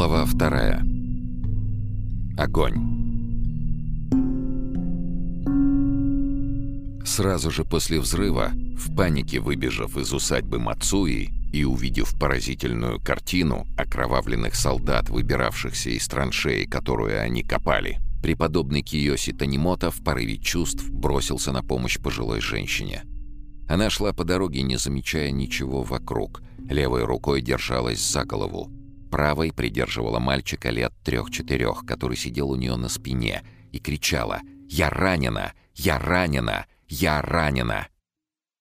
Глава вторая. Огонь. Сразу же после взрыва, в панике выбежав из усадьбы Мацуи и увидев поразительную картину окровавленных солдат, выбиравшихся из траншеи, которую они копали, преподобный Киоси Танимото в порыве чувств бросился на помощь пожилой женщине. Она шла по дороге, не замечая ничего вокруг, левой рукой держалась за голову, Правой придерживала мальчика лет трех-четырех, который сидел у нее на спине, и кричала «Я ранена! Я ранена! Я ранена!»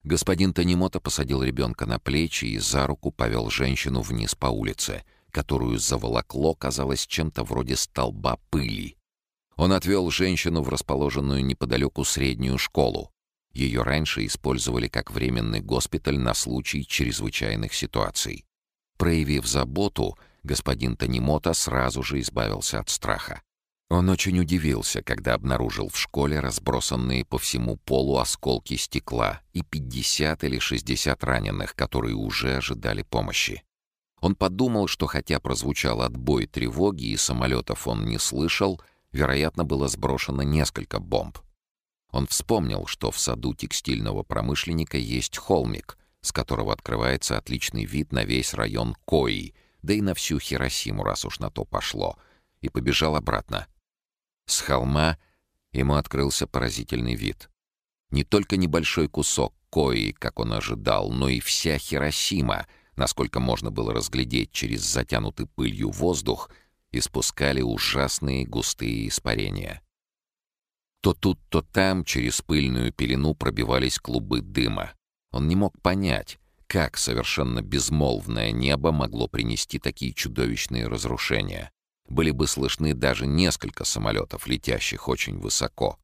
Господин Танимото посадил ребенка на плечи и за руку повел женщину вниз по улице, которую заволокло, казалось, чем-то вроде столба пыли. Он отвел женщину в расположенную неподалеку среднюю школу. Ее раньше использовали как временный госпиталь на случай чрезвычайных ситуаций. Проявив заботу, господин Танимото сразу же избавился от страха. Он очень удивился, когда обнаружил в школе разбросанные по всему полу осколки стекла и 50 или 60 раненых, которые уже ожидали помощи. Он подумал, что хотя прозвучал отбой тревоги и самолетов он не слышал, вероятно, было сброшено несколько бомб. Он вспомнил, что в саду текстильного промышленника есть холмик, с которого открывается отличный вид на весь район Кои — да и на всю Хиросиму, раз уж на то пошло, и побежал обратно. С холма ему открылся поразительный вид. Не только небольшой кусок Кои, как он ожидал, но и вся Хиросима, насколько можно было разглядеть через затянутый пылью воздух, испускали ужасные густые испарения. То тут, то там через пыльную пелену пробивались клубы дыма. Он не мог понять, как совершенно безмолвное небо могло принести такие чудовищные разрушения? Были бы слышны даже несколько самолетов, летящих очень высоко.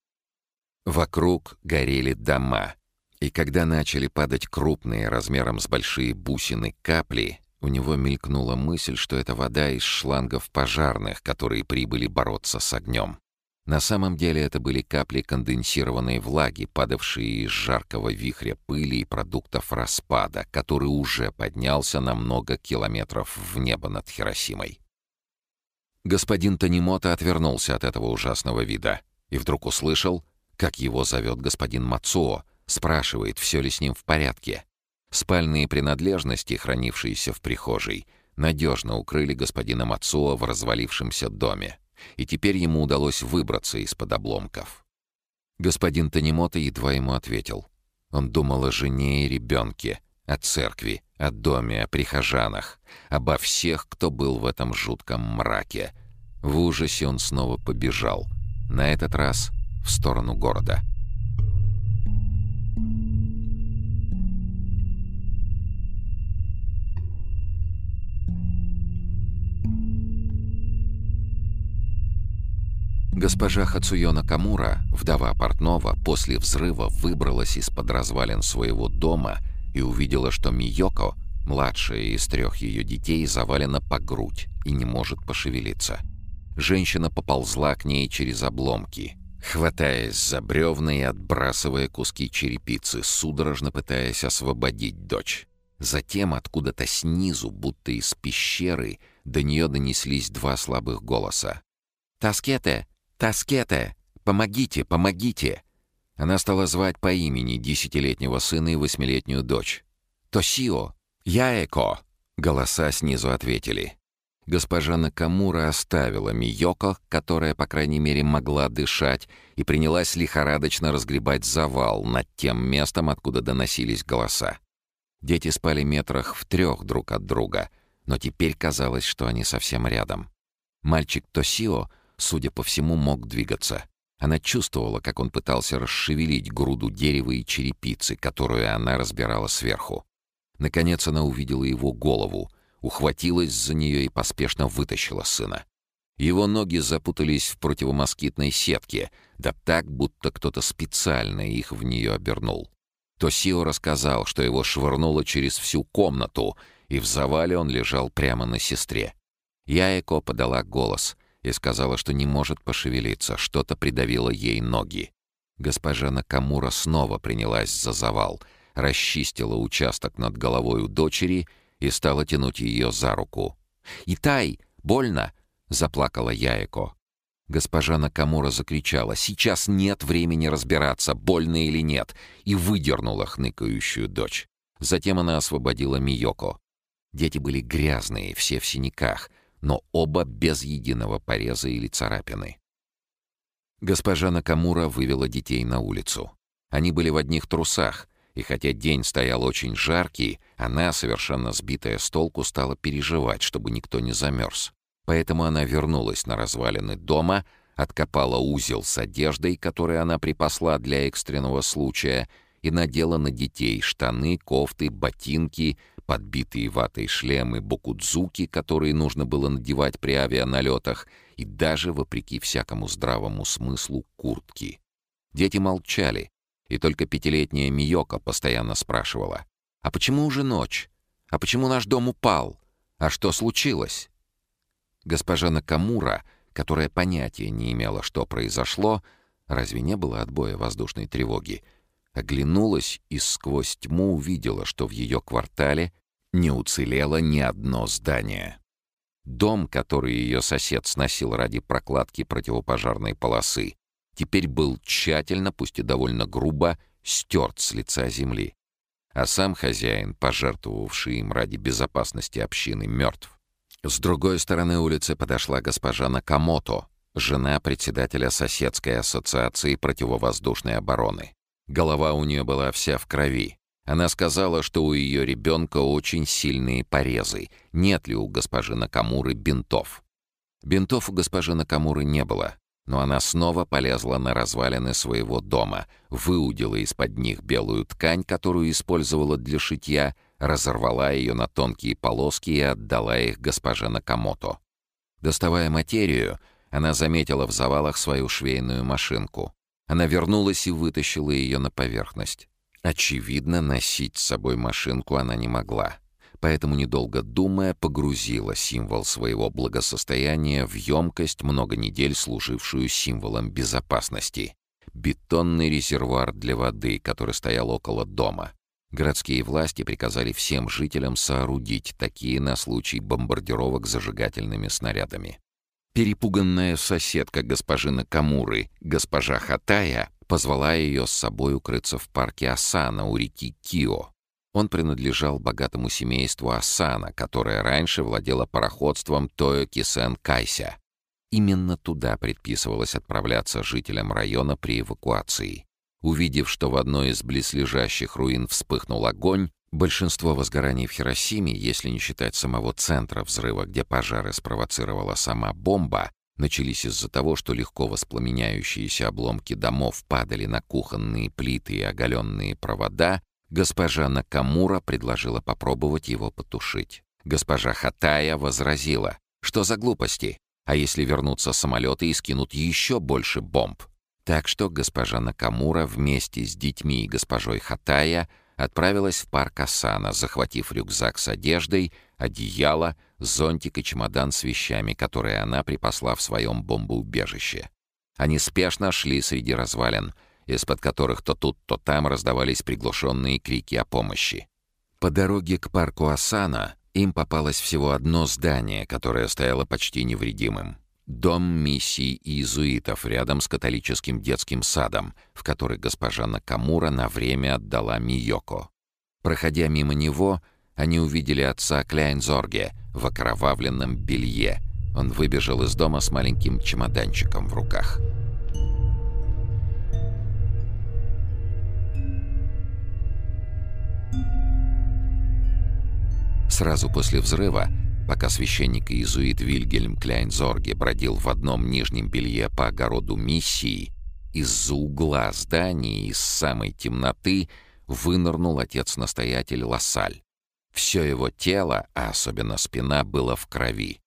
Вокруг горели дома, и когда начали падать крупные, размером с большие бусины, капли, у него мелькнула мысль, что это вода из шлангов пожарных, которые прибыли бороться с огнем. На самом деле это были капли конденсированной влаги, падавшие из жаркого вихря пыли и продуктов распада, который уже поднялся на много километров в небо над Хиросимой. Господин Танимото отвернулся от этого ужасного вида и вдруг услышал, как его зовет господин Мацуо, спрашивает, все ли с ним в порядке. Спальные принадлежности, хранившиеся в прихожей, надежно укрыли господина Мацуо в развалившемся доме и теперь ему удалось выбраться из-под обломков. Господин Танимото едва ему ответил. Он думал о жене и ребенке, о церкви, о доме, о прихожанах, обо всех, кто был в этом жутком мраке. В ужасе он снова побежал, на этот раз в сторону города. Госпожа Хацуё Камура, вдова портного, после взрыва выбралась из-под развалин своего дома и увидела, что Миёко, младшая из трех ее детей, завалена по грудь и не может пошевелиться. Женщина поползла к ней через обломки, хватаясь за бревна и отбрасывая куски черепицы, судорожно пытаясь освободить дочь. Затем откуда-то снизу, будто из пещеры, до нее донеслись два слабых голоса. «Таскете! «Таскете! Помогите! Помогите!» Она стала звать по имени десятилетнего сына и восьмилетнюю дочь. «Тосио! Яэко!» Голоса снизу ответили. Госпожа Накамура оставила Миёко, которая, по крайней мере, могла дышать, и принялась лихорадочно разгребать завал над тем местом, откуда доносились голоса. Дети спали метрах в трех друг от друга, но теперь казалось, что они совсем рядом. Мальчик Тосио — судя по всему, мог двигаться. Она чувствовала, как он пытался расшевелить груду дерева и черепицы, которую она разбирала сверху. Наконец она увидела его голову, ухватилась за нее и поспешно вытащила сына. Его ноги запутались в противомоскитной сетке, да так, будто кто-то специально их в нее обернул. Тосио рассказал, что его швырнуло через всю комнату, и в завале он лежал прямо на сестре. Яэко подала голос — и сказала, что не может пошевелиться, что-то придавило ей ноги. Госпожа Накамура снова принялась за завал, расчистила участок над головой у дочери и стала тянуть ее за руку. «Итай! Больно?» — заплакала Яеко. Госпожа Накамура закричала «Сейчас нет времени разбираться, больно или нет», и выдернула хныкающую дочь. Затем она освободила Миёко. Дети были грязные, все в синяках, но оба без единого пореза или царапины. Госпожа Накамура вывела детей на улицу. Они были в одних трусах, и хотя день стоял очень жаркий, она, совершенно сбитая с толку, стала переживать, чтобы никто не замерз. Поэтому она вернулась на развалины дома, откопала узел с одеждой, который она припасла для экстренного случая, и надела на детей штаны, кофты, ботинки, подбитые ватой шлемы, бокудзуки, которые нужно было надевать при авианалетах, и даже, вопреки всякому здравому смыслу, куртки. Дети молчали, и только пятилетняя Миока постоянно спрашивала, «А почему уже ночь? А почему наш дом упал? А что случилось?» Госпожа Накамура, которая понятия не имела, что произошло, разве не было отбоя воздушной тревоги, оглянулась и сквозь тьму увидела, что в ее квартале не уцелело ни одно здание. Дом, который ее сосед сносил ради прокладки противопожарной полосы, теперь был тщательно, пусть и довольно грубо, стерт с лица земли. А сам хозяин, пожертвовавший им ради безопасности общины, мертв. С другой стороны улицы подошла госпожа Накамото, жена председателя соседской ассоциации противовоздушной обороны. Голова у нее была вся в крови. Она сказала, что у ее ребенка очень сильные порезы. Нет ли у госпожи Накамуры бинтов? Бинтов у госпожи Накамуры не было, но она снова полезла на развалины своего дома, выудила из-под них белую ткань, которую использовала для шитья, разорвала ее на тонкие полоски и отдала их госпоже Накамото. Доставая материю, она заметила в завалах свою швейную машинку. Она вернулась и вытащила ее на поверхность. Очевидно, носить с собой машинку она не могла. Поэтому, недолго думая, погрузила символ своего благосостояния в емкость, много недель служившую символом безопасности. Бетонный резервуар для воды, который стоял около дома. Городские власти приказали всем жителям соорудить такие на случай бомбардировок зажигательными снарядами. Перепуганная соседка госпожи Накамуры, госпожа Хатая, позвала ее с собой укрыться в парке Асана у реки Кио. Он принадлежал богатому семейству Асана, которое раньше владело пароходством Тойо Кисен Кайся. Именно туда предписывалось отправляться жителям района при эвакуации. Увидев, что в одной из близлежащих руин вспыхнул огонь, большинство возгораний в Хиросиме, если не считать самого центра взрыва, где пожары спровоцировала сама бомба, начались из-за того, что легко воспламеняющиеся обломки домов падали на кухонные плиты и оголенные провода, госпожа Накамура предложила попробовать его потушить. Госпожа Хатая возразила, что за глупости, а если вернутся самолеты и скинут еще больше бомб? Так что госпожа Накамура вместе с детьми и госпожой Хатая отправилась в парк Асана, захватив рюкзак с одеждой, одеяло, зонтик и чемодан с вещами, которые она припасла в своем бомбоубежище. Они спешно шли среди развалин, из-под которых то тут, то там раздавались приглушенные крики о помощи. По дороге к парку Асана им попалось всего одно здание, которое стояло почти невредимым. Дом миссии иезуитов рядом с католическим детским садом, в который госпожа Накамура на время отдала Миёко. Проходя мимо него, они увидели отца Кляйнзорге в окровавленном белье. Он выбежал из дома с маленьким чемоданчиком в руках. Сразу после взрыва Пока священник иезуит Вильгельм Кляйнзорге бродил в одном нижнем белье по огороду миссии, из-за угла здания, из самой темноты, вынырнул отец-настоятель Лассаль. Все его тело, а особенно спина, было в крови.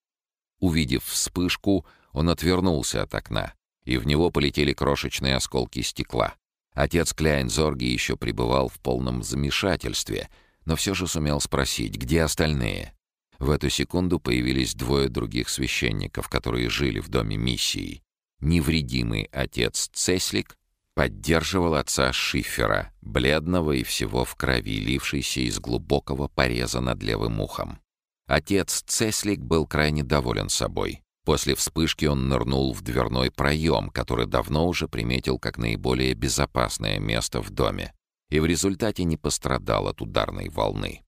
Увидев вспышку, он отвернулся от окна, и в него полетели крошечные осколки стекла. Отец Кляйнзорги еще пребывал в полном замешательстве, но все же сумел спросить, где остальные. В эту секунду появились двое других священников, которые жили в доме миссии. Невредимый отец Цеслик поддерживал отца Шифера, бледного и всего в крови, лившийся из глубокого пореза над левым ухом. Отец Цеслик был крайне доволен собой. После вспышки он нырнул в дверной проем, который давно уже приметил как наиболее безопасное место в доме, и в результате не пострадал от ударной волны.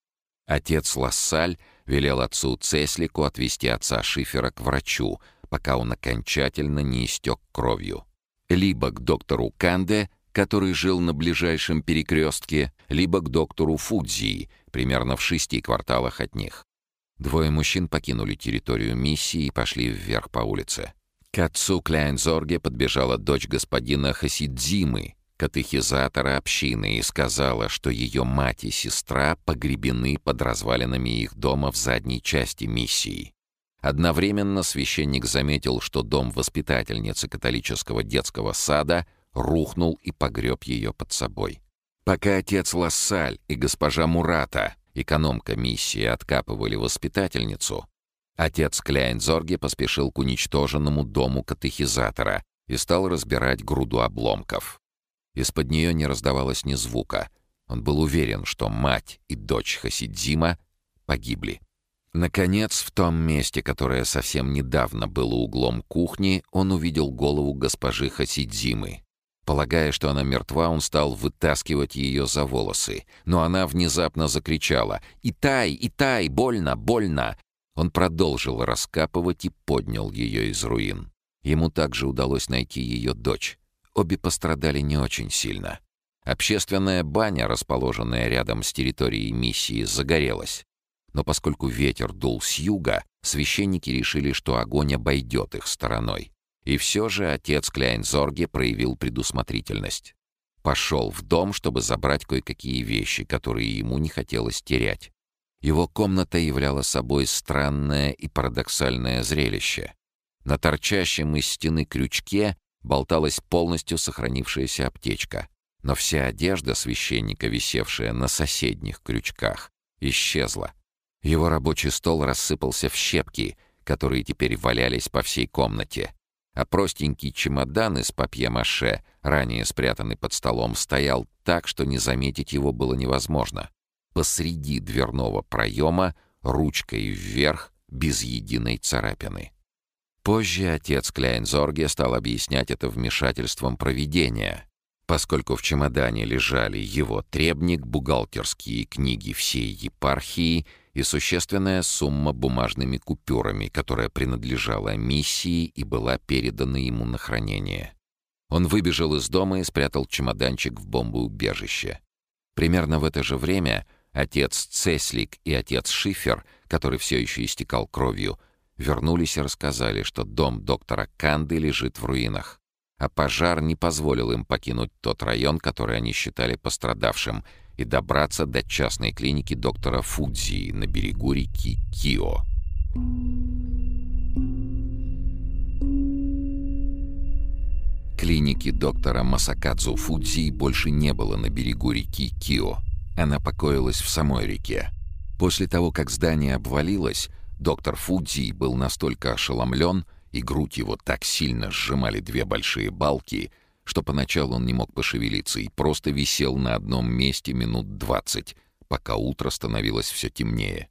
Отец Лассаль велел отцу Цеслику отвезти отца Шифера к врачу, пока он окончательно не истек кровью. Либо к доктору Канде, который жил на ближайшем перекрестке, либо к доктору Фудзии, примерно в шести кварталах от них. Двое мужчин покинули территорию миссии и пошли вверх по улице. К отцу Кляйнзорге подбежала дочь господина Хасидзимы, катехизатора общины, и сказала, что ее мать и сестра погребены под развалинами их дома в задней части миссии. Одновременно священник заметил, что дом воспитательницы католического детского сада рухнул и погреб ее под собой. Пока отец Лассаль и госпожа Мурата экономка миссии откапывали воспитательницу, отец Кляйнзорге поспешил к уничтоженному дому катехизатора и стал разбирать груду обломков. Из-под нее не раздавалось ни звука. Он был уверен, что мать и дочь Хасидзима погибли. Наконец, в том месте, которое совсем недавно было углом кухни, он увидел голову госпожи Хасидзимы. Полагая, что она мертва, он стал вытаскивать ее за волосы. Но она внезапно закричала «Итай! Итай! Больно! Больно!» Он продолжил раскапывать и поднял ее из руин. Ему также удалось найти ее дочь. Обе пострадали не очень сильно. Общественная баня, расположенная рядом с территорией миссии, загорелась. Но поскольку ветер дул с юга, священники решили, что огонь обойдет их стороной. И все же отец Кляйнзорге проявил предусмотрительность. Пошел в дом, чтобы забрать кое-какие вещи, которые ему не хотелось терять. Его комната являла собой странное и парадоксальное зрелище. На торчащем из стены крючке болталась полностью сохранившаяся аптечка, но вся одежда священника, висевшая на соседних крючках, исчезла. Его рабочий стол рассыпался в щепки, которые теперь валялись по всей комнате а простенький чемодан из папье-маше, ранее спрятанный под столом, стоял так, что не заметить его было невозможно. Посреди дверного проема, ручкой вверх, без единой царапины. Позже отец Кляйнзорге стал объяснять это вмешательством проведения, поскольку в чемодане лежали его требник, бухгалтерские книги всей епархии и существенная сумма бумажными купюрами, которая принадлежала миссии и была передана ему на хранение. Он выбежал из дома и спрятал чемоданчик в бомбоубежище. Примерно в это же время отец Цеслик и отец Шифер, который все еще истекал кровью, вернулись и рассказали, что дом доктора Канды лежит в руинах, а пожар не позволил им покинуть тот район, который они считали пострадавшим, и добраться до частной клиники доктора Фудзи на берегу реки Кио. Клиники доктора Масакадзу Фудзи больше не было на берегу реки Кио. Она покоилась в самой реке. После того, как здание обвалилось, доктор Фудзи был настолько ошеломлен, и грудь его так сильно сжимали две большие балки, что поначалу он не мог пошевелиться и просто висел на одном месте минут двадцать, пока утро становилось все темнее.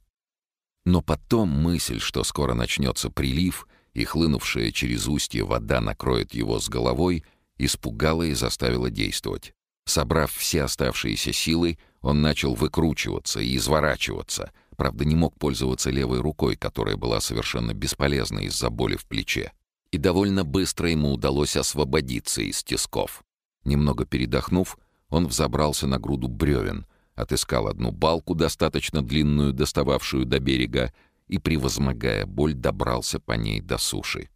Но потом мысль, что скоро начнется прилив, и хлынувшая через устье вода накроет его с головой, испугала и заставила действовать. Собрав все оставшиеся силы, он начал выкручиваться и изворачиваться, правда не мог пользоваться левой рукой, которая была совершенно бесполезна из-за боли в плече и довольно быстро ему удалось освободиться из тисков. Немного передохнув, он взобрался на груду бревен, отыскал одну балку, достаточно длинную, достававшую до берега, и, превозмогая боль, добрался по ней до суши.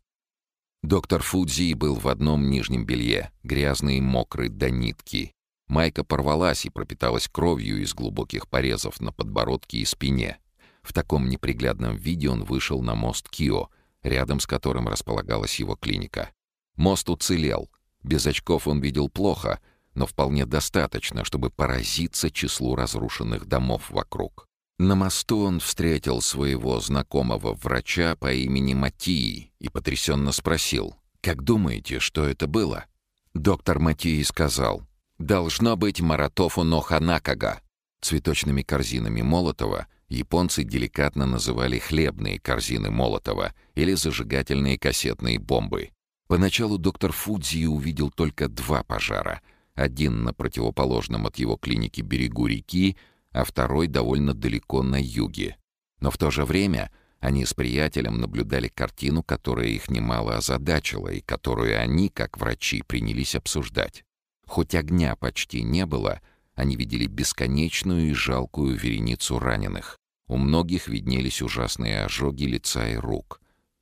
Доктор Фудзи был в одном нижнем белье, грязный и мокрый до нитки. Майка порвалась и пропиталась кровью из глубоких порезов на подбородке и спине. В таком неприглядном виде он вышел на мост Кио — рядом с которым располагалась его клиника. Мост уцелел. Без очков он видел плохо, но вполне достаточно, чтобы поразиться числу разрушенных домов вокруг. На мосту он встретил своего знакомого врача по имени Матии и потрясенно спросил, «Как думаете, что это было?» Доктор Матии сказал, «Должно быть Маратофу Ноханакага». Цветочными корзинами Молотова Японцы деликатно называли хлебные корзины Молотова или зажигательные кассетные бомбы. Поначалу доктор Фудзи увидел только два пожара. Один на противоположном от его клиники берегу реки, а второй довольно далеко на юге. Но в то же время они с приятелем наблюдали картину, которая их немало озадачила и которую они, как врачи, принялись обсуждать. Хоть огня почти не было, они видели бесконечную и жалкую вереницу раненых. У многих виднелись ужасные ожоги лица и рук.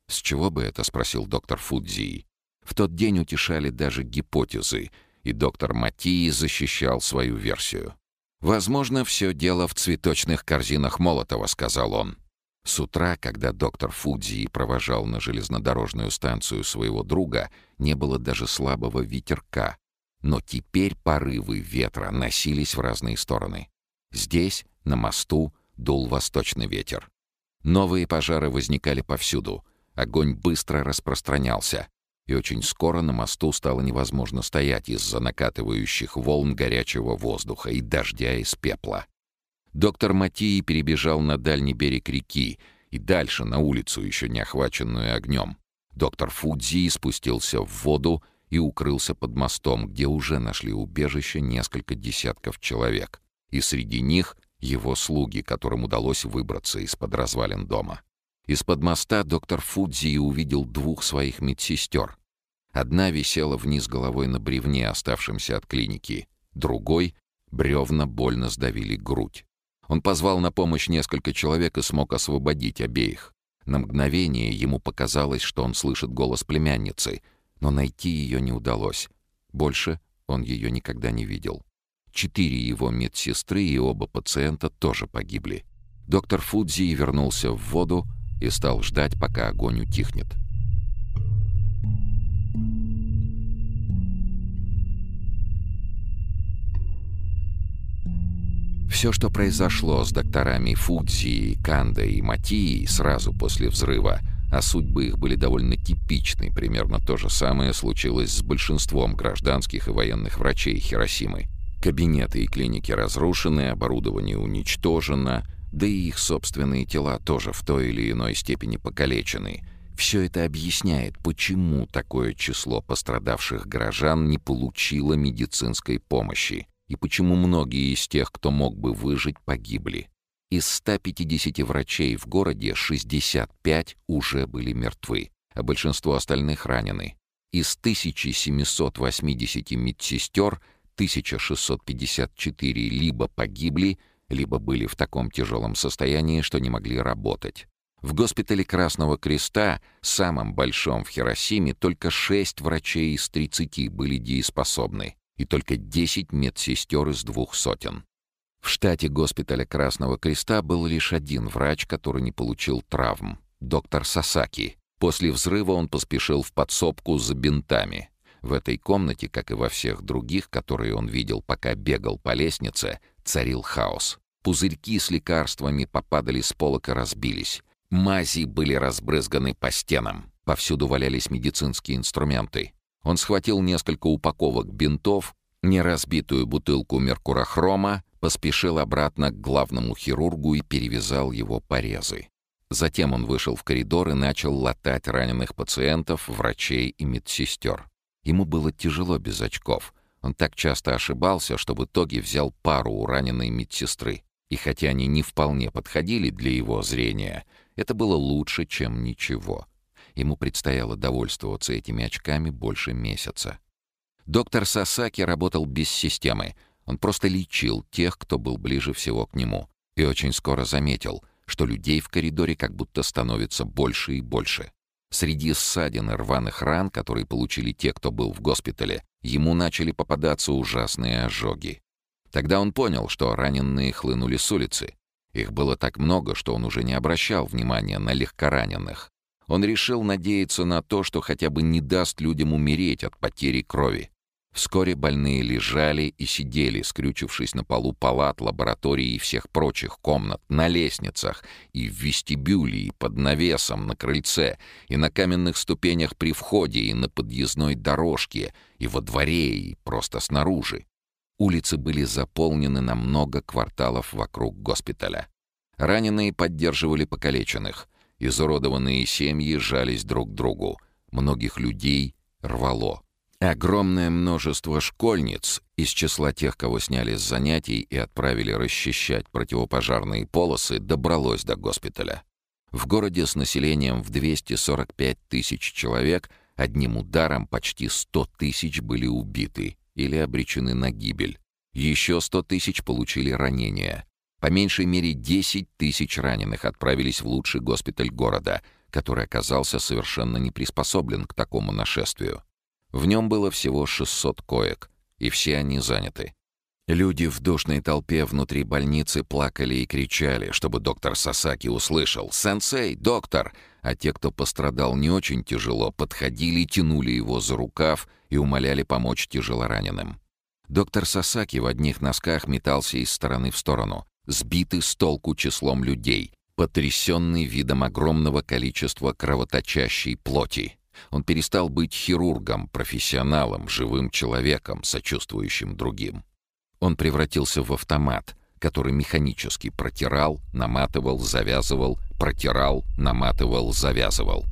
«С чего бы это?» — спросил доктор Фудзи. В тот день утешали даже гипотезы, и доктор Матии защищал свою версию. «Возможно, все дело в цветочных корзинах Молотова», — сказал он. С утра, когда доктор Фудзи провожал на железнодорожную станцию своего друга, не было даже слабого ветерка, но теперь порывы ветра носились в разные стороны. Здесь, на мосту, дул восточный ветер. Новые пожары возникали повсюду. Огонь быстро распространялся. И очень скоро на мосту стало невозможно стоять из-за накатывающих волн горячего воздуха и дождя из пепла. Доктор Матии перебежал на дальний берег реки и дальше на улицу, еще не охваченную огнем. Доктор Фудзи спустился в воду и укрылся под мостом, где уже нашли убежище несколько десятков человек, и среди них его слуги, которым удалось выбраться из-под развалин дома. Из-под моста доктор Фудзи увидел двух своих медсестер. Одна висела вниз головой на бревне, оставшемся от клиники, другой — бревна больно сдавили грудь. Он позвал на помощь несколько человек и смог освободить обеих. На мгновение ему показалось, что он слышит голос племянницы, но найти ее не удалось. Больше он ее никогда не видел. Четыре его медсестры и оба пациента тоже погибли. Доктор Фудзи вернулся в воду и стал ждать, пока огонь утихнет. Все, что произошло с докторами Фудзи, Кандой и Матией сразу после взрыва — а судьбы их были довольно типичны. Примерно то же самое случилось с большинством гражданских и военных врачей Хиросимы. Кабинеты и клиники разрушены, оборудование уничтожено, да и их собственные тела тоже в той или иной степени покалечены. Все это объясняет, почему такое число пострадавших горожан не получило медицинской помощи и почему многие из тех, кто мог бы выжить, погибли. Из 150 врачей в городе 65 уже были мертвы, а большинство остальных ранены. Из 1780 медсестер 1654 либо погибли, либо были в таком тяжелом состоянии, что не могли работать. В госпитале Красного Креста, самом большом в Хиросиме, только 6 врачей из 30 были дееспособны, и только 10 медсестер из двух сотен. В штате госпиталя Красного Креста был лишь один врач, который не получил травм — доктор Сасаки. После взрыва он поспешил в подсобку за бинтами. В этой комнате, как и во всех других, которые он видел, пока бегал по лестнице, царил хаос. Пузырьки с лекарствами попадали с полок и разбились. Мази были разбрызганы по стенам. Повсюду валялись медицинские инструменты. Он схватил несколько упаковок бинтов, неразбитую бутылку меркурохрома, поспешил обратно к главному хирургу и перевязал его порезы. Затем он вышел в коридор и начал латать раненых пациентов, врачей и медсестер. Ему было тяжело без очков. Он так часто ошибался, что в итоге взял пару у раненой медсестры. И хотя они не вполне подходили для его зрения, это было лучше, чем ничего. Ему предстояло довольствоваться этими очками больше месяца. Доктор Сасаки работал без системы — он просто лечил тех, кто был ближе всего к нему, и очень скоро заметил, что людей в коридоре как будто становится больше и больше. Среди ссадин и рваных ран, которые получили те, кто был в госпитале, ему начали попадаться ужасные ожоги. Тогда он понял, что раненые хлынули с улицы. Их было так много, что он уже не обращал внимания на легкораненых. Он решил надеяться на то, что хотя бы не даст людям умереть от потери крови. Вскоре больные лежали и сидели, скрючившись на полу палат, лабораторий и всех прочих комнат, на лестницах, и в вестибюле, и под навесом, на крыльце, и на каменных ступенях при входе, и на подъездной дорожке, и во дворе, и просто снаружи. Улицы были заполнены на много кварталов вокруг госпиталя. Раненые поддерживали покалеченных. Изуродованные семьи жались друг к другу. Многих людей рвало. Огромное множество школьниц из числа тех, кого сняли с занятий и отправили расчищать противопожарные полосы, добралось до госпиталя. В городе с населением в 245 тысяч человек одним ударом почти 100 тысяч были убиты или обречены на гибель. Еще 100 тысяч получили ранения. По меньшей мере 10 тысяч раненых отправились в лучший госпиталь города, который оказался совершенно не приспособлен к такому нашествию. В нем было всего 600 коек, и все они заняты. Люди в душной толпе внутри больницы плакали и кричали, чтобы доктор Сасаки услышал «Сенсей! Доктор!» А те, кто пострадал не очень тяжело, подходили, тянули его за рукав и умоляли помочь тяжелораненым. Доктор Сасаки в одних носках метался из стороны в сторону, сбитый с толку числом людей, потрясенный видом огромного количества кровоточащей плоти. Он перестал быть хирургом, профессионалом, живым человеком, сочувствующим другим. Он превратился в автомат, который механически протирал, наматывал, завязывал, протирал, наматывал, завязывал.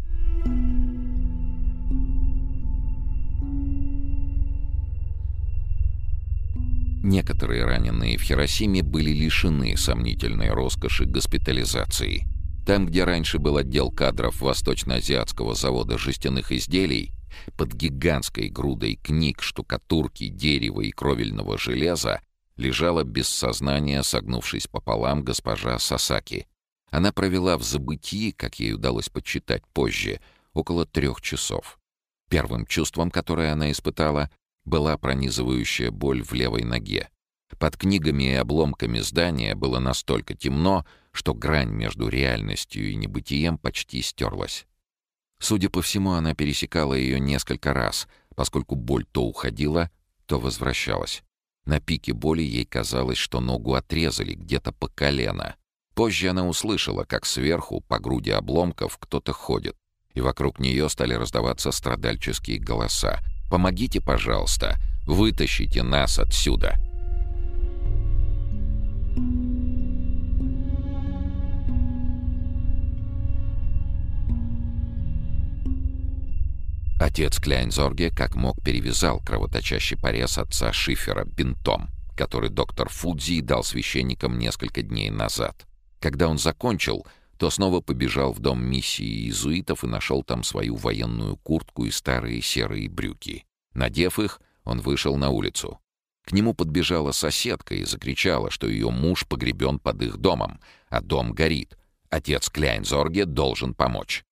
Некоторые раненые в Хиросиме были лишены сомнительной роскоши госпитализации. Там, где раньше был отдел кадров Восточно-Азиатского завода жестяных изделий, под гигантской грудой книг, штукатурки, дерева и кровельного железа лежала без сознания, согнувшись пополам, госпожа Сасаки. Она провела в забытии, как ей удалось подсчитать позже, около трех часов. Первым чувством, которое она испытала, была пронизывающая боль в левой ноге. Под книгами и обломками здания было настолько темно, что грань между реальностью и небытием почти стерлась. Судя по всему, она пересекала ее несколько раз, поскольку боль то уходила, то возвращалась. На пике боли ей казалось, что ногу отрезали где-то по колено. Позже она услышала, как сверху, по груди обломков, кто-то ходит, и вокруг нее стали раздаваться страдальческие голоса. «Помогите, пожалуйста! Вытащите нас отсюда!» Отец Кляйнзорге как мог перевязал кровоточащий порез отца Шифера бинтом, который доктор Фудзи дал священникам несколько дней назад. Когда он закончил, то снова побежал в дом миссии иезуитов и нашел там свою военную куртку и старые серые брюки. Надев их, он вышел на улицу. К нему подбежала соседка и закричала, что ее муж погребен под их домом, а дом горит. Отец Кляйнзорге должен помочь.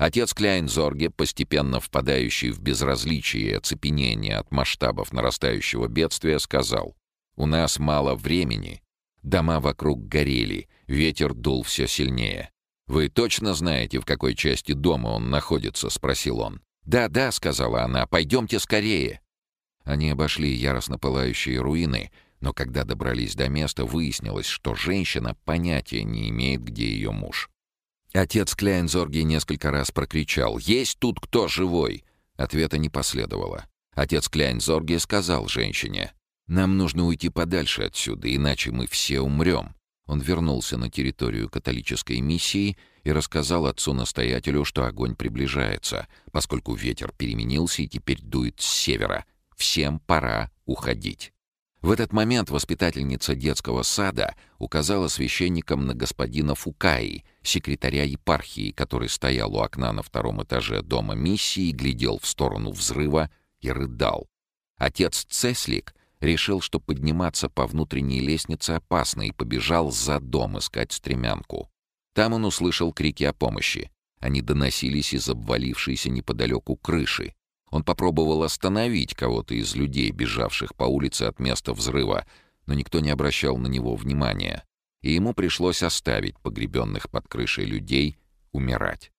Отец Кляйнзорге, постепенно впадающий в безразличие и оцепенение от масштабов нарастающего бедствия, сказал, «У нас мало времени. Дома вокруг горели, ветер дул все сильнее. «Вы точно знаете, в какой части дома он находится?» — спросил он. «Да, да», — сказала она, — «пойдемте скорее». Они обошли яростно пылающие руины, но когда добрались до места, выяснилось, что женщина понятия не имеет, где ее муж. Отец Кляйнзорги несколько раз прокричал «Есть тут кто живой?» Ответа не последовало. Отец Кляйнзорги сказал женщине «Нам нужно уйти подальше отсюда, иначе мы все умрем». Он вернулся на территорию католической миссии и рассказал отцу-настоятелю, что огонь приближается, поскольку ветер переменился и теперь дует с севера. Всем пора уходить. В этот момент воспитательница детского сада указала священникам на господина Фукаи, секретаря епархии, который стоял у окна на втором этаже дома миссии, глядел в сторону взрыва и рыдал. Отец Цеслик решил, что подниматься по внутренней лестнице опасно, и побежал за дом искать стремянку. Там он услышал крики о помощи. Они доносились из обвалившейся неподалеку крыши. Он попробовал остановить кого-то из людей, бежавших по улице от места взрыва, но никто не обращал на него внимания, и ему пришлось оставить погребенных под крышей людей умирать.